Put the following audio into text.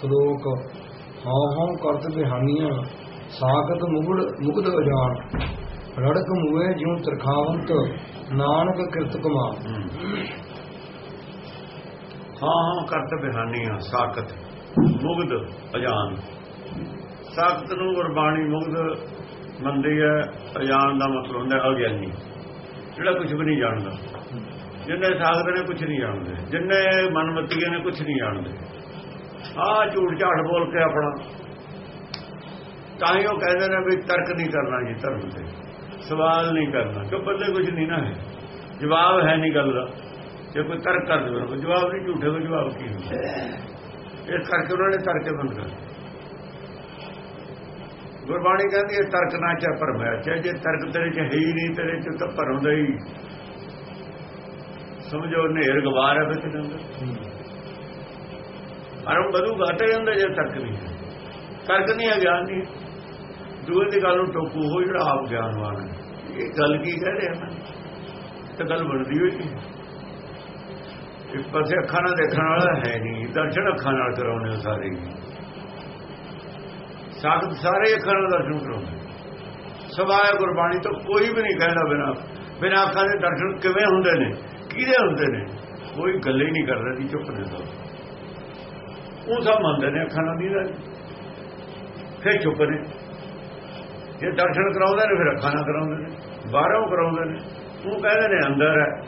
ਸ਼ਲੋਕ। ਹਉ ਹਉ ਕਰਤ ਬਿਹਾਨੀਆਂ, ਸਾਖਤ ਮੁਗੜ ਮੁਗਧ ਅਜਾਨ। ਰੜਕ ਮੂਏ ਜਿਉ ਤਰਖਾਵੰਤ, ਨਾਨਕ ਕਿਰਤ ਕਮਾ ਹਾਂ ਹਾਂ ਕਰਤ ਬਿਹਾਨੀਆਂ, ਸਾਖਤ ਮੁਗਧ ਅਜਾਨ। ਸਾਖਤ ਨੂੰ ਗੁਰਬਾਣੀ ਮੁਗਧ ਮੰਨਦੀ ਹੈ, ਅਜਾਨ ਦਾ ਮਤਲਬ ਹੁੰਦਾ ਹੈ ਅਗਿਆਨੀ। ਜਿਹੜਾ ਕੁਝ ਵੀ ਨਹੀਂ ਜਾਣਦਾ। ਜਿੰਨੇ ਸਾਖਤ ਨੇ ਕੁਝ ਨਹੀਂ ਜਾਣਦੇ। ਜਿੰਨੇ ਮਨਮਤੀਆਂ ਨੇ ਕੁਝ ਨਹੀਂ ਜਾਣਦੇ। ਆਹ ਝੂਠ ਝਾੜ ਬੋਲ ਕੇ ਆਪਣਾ। ਤਾਂ ਹੀ ਉਹ ਕਹਿੰਦੇ ਨੇ ਵੀ ਤਰਕ ਨਹੀਂ ਕਰਨਾ ਜੀ, ਧਰਮ ਤੇ। ਸਵਾਲ ਨਹੀਂ ਕਰਨਾ ਕਿ ਬੰਦੇ ਕੁਝ ਨਹੀਂ ਨਾ ਹੈ। ਜਵਾਬ ਹੈ ਨਹੀਂ ਗੱਲ ਦਾ। ਜੇ ਕੋਈ ਤਰਕ ਕਰ ਦੇਵੇ ਜਵਾਬ ਨਹੀਂ, ਝੂਠੇ ਦਾ ਜਵਾਬ ਕੀ ਹੁੰਦਾ? ਇਸ ਕਰਕੇ ਉਹਨਾਂ ਨੇ ਤਰਕ ਬੰਦ ਕਰ ਗੁਰਬਾਣੀ ਕਹਿੰਦੀ ਹੈ, ਤਰਕ ਨਾ ਚਾ ਹੈ ਚਾਹੇ ਜੇ ਤਰਕ ਤੇਰੇ ਚ ਹੈ ਹੀ ਨਹੀਂ, ਤੇਰੇ ਚ ਤਾਂ ਭਰਮ ਦਾ ਹੀ। ਸਮਝੋ ਨੇਰ ਗਵਾਰ ਹੈ ਵਿੱਚ ਅੰਦਰ ਅਰਮ ਬਦੂ ਘਟ ਜਾਂਦਾ ਜੇ ਤਰਕ ਨਹੀਂ। ਹੈ ਤਰਕ ਨਹੀਂ ਹੈ ਗਿਆਨ ਨਹੀਂ ਦੂਏ ਦੀ ਗੱਲ ਨੂੰ ਟੋਕੂ ਹੋ ਜਿਹੜਾ ਆਪ ਗਿਆਨਵਾਨ ਹੈ। ਇਹ ਗੱਲ ਕੀ ਕਹਿ ਰਿਹਾ ਮੈਂ? ਤਾਂ ਗੱਲ ਬਣਦੀ ਹੋਈ ਨਹੀਂ ਪਾਸੇ ਅੱਖਾਂ ਨਾਲ ਦੇਖਣ ਵਾਲਾ ਹੈ ਨਹੀਂ। ਦਰਸ਼ਨ ਅੱਖਾਂ ਨਾਲ ਕਰਾਉਣੇ ਸਾਰੇ ਸਾਖਤ ਸਾਰੇ ਅੱਖਾਂ ਨਾਲ ਦਰਸ਼ਨ ਕਰਾਉਣੇ ਸਵਾਏ ਗੁਰਬਾਣੀ ਤੋਂ ਕੋਈ ਵੀ ਨਹੀਂ ਕਹਿੰਦਾ ਬਿਨਾ ਬਿਨਾ ਅੱਖਾਂ ਦੇ ਦਰਸ਼ਨ ਕਿਵੇਂ ਹੁੰਦੇ ਨੇ? ਕਿਹਦੇ ਹੁੰਦੇ ਨੇ? ਕੋਈ ਗੱਲ ਹੀ ਨਹੀਂ ਕਰਦਾ ਜੀ ਚੁੱਪ ਨੇ ਸਭ। ਉਹ ਸਭ ਮੰਨਦੇ ਨੇ, ਅੱਖਾਂ ਨਾਲ ਨਹੀਂ ਫਿਰ ਚੁੱਪ ਨੇ। ਜੇ ਦਰਸ਼ਨ ਕਰਾਉਂਦੇ ਨੇ, ਫਿਰ ਅੱਖਾਂ ਨਾਲ ਕਰਾਉਂਦੇ ਨੇ। ਬਾਹਰੋਂ ਕਰਾਉਂਦੇ ਨੇ। ਉਹ ਕਹਿੰਦੇ ਨੇ, ਅੰਦਰ ਹੈ।